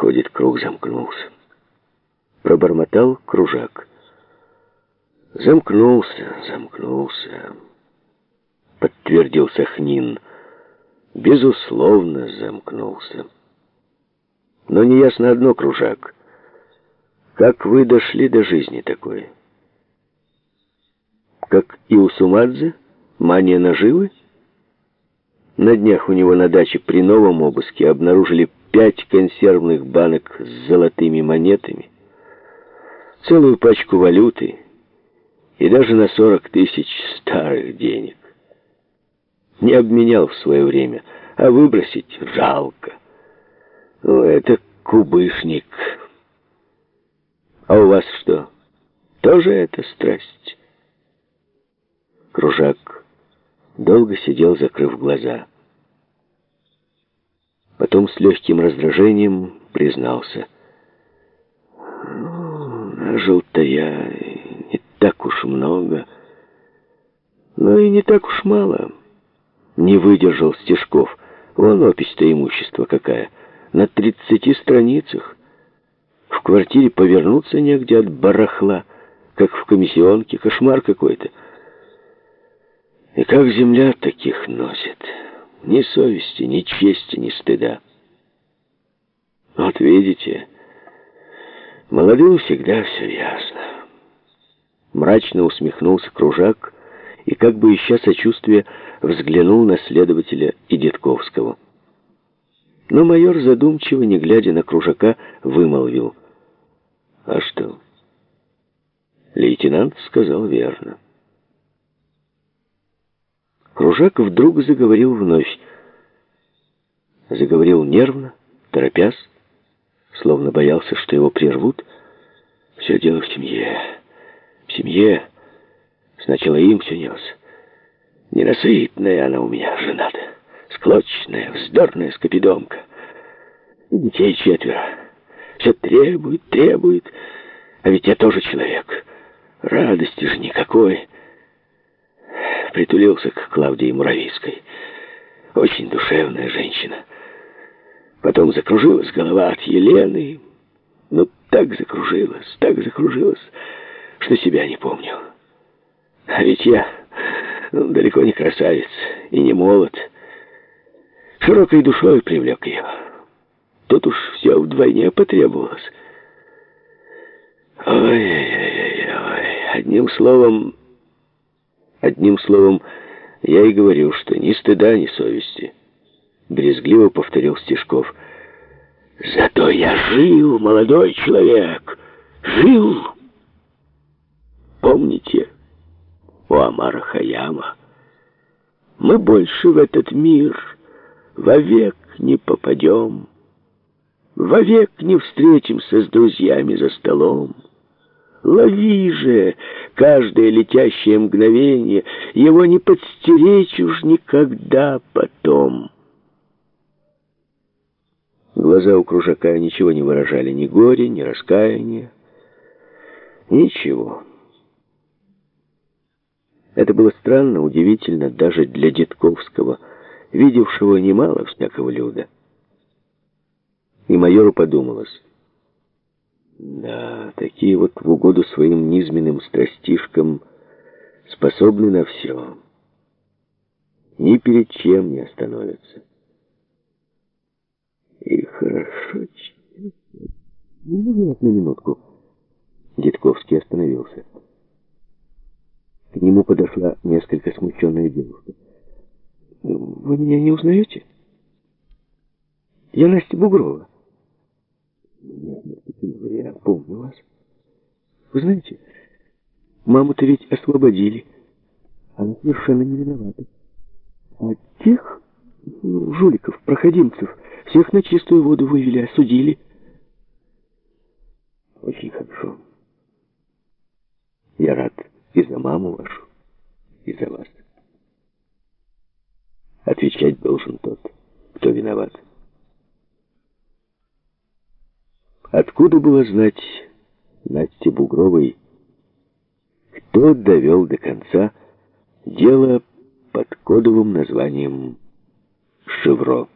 Выходит, круг замкнулся. Пробормотал кружак. Замкнулся, замкнулся. Подтвердил Сахнин. Безусловно, замкнулся. Но неясно одно, кружак. Как вы дошли до жизни такой? Как и у Сумадзе? Мания наживы? На днях у него на даче при новом обыске обнаружили пять консервных банок с золотыми монетами, целую пачку валюты и даже на 40 тысяч старых денег. Не обменял в свое время, а выбросить жалко. Ну, это кубышник. А у вас что, тоже это страсть? Кружак долго сидел, закрыв глаза. Потом с легким раздражением признался. «Ну, нажил-то я не так уж много, но и не так уж мало». Не выдержал Стешков. Вон опись-то имущество какая. На тридцати страницах. В квартире повернуться негде от барахла, как в комиссионке. Кошмар какой-то. И как земля таких носит. Ни совести, ни чести, ни стыда. Вот видите, молодым всегда все ясно. Мрачно усмехнулся кружак и, как бы ища сочувствия, взглянул на следователя и Дедковского. Но майор задумчиво, не глядя на кружака, вымолвил. «А что?» Лейтенант сказал верно. Кружак вдруг заговорил вновь. Заговорил нервно, торопясь, словно боялся, что его прервут. Все дело в семье. В семье. Сначала им все нес. Ненасытная она у меня, жена-то. Склочная, вздорная скопидомка. Детей четверо. Все требует, требует. А ведь я тоже человек. Радости же никакой притулился к Клавдии Муравийской. Очень душевная женщина. Потом закружилась голова от Елены. Ну, так закружилась, так закружилась, что себя не помню. А ведь я ну, далеко не красавец и не молод. Широкой душой привлек ее. Тут уж все вдвойне потребовалось. Ой-ой-ой, одним словом... Одним словом, я и говорю, что ни стыда, ни совести. Брезгливо повторил Стешков. Зато я жил, молодой человек, жил. Помните, у Амара Хаяма, мы больше в этот мир вовек не попадем, вовек не встретимся с друзьями за столом. Лови же каждое летящее мгновение, его не подстеречь уж никогда потом. Глаза у кружака ничего не выражали, ни горя, ни раскаяния, ничего. Это было странно, удивительно даже для Детковского, видевшего немало всякого люда. И майору подумалось, да, такие вот в угоду своим низменным страстишкам способны на все. Ни перед чем не остановятся. И хорошо... Ну, на минутку. Дедковский остановился. К нему подошла несколько смущенная девушка. «Вы меня не узнаете?» «Я Настя Бугрова». «Нет, я помню вас. Вы знаете, маму-то ведь освободили. Она совершенно не виновата. А тех, ну, жуликов, проходимцев, всех на чистую воду вывели, осудили. Очень хорошо. Я рад и за маму вашу, и за вас. Отвечать должен тот, кто виноват. Откуда было знать Насте Бугровой, кто довел до конца дело под кодовым названием «Шевро»?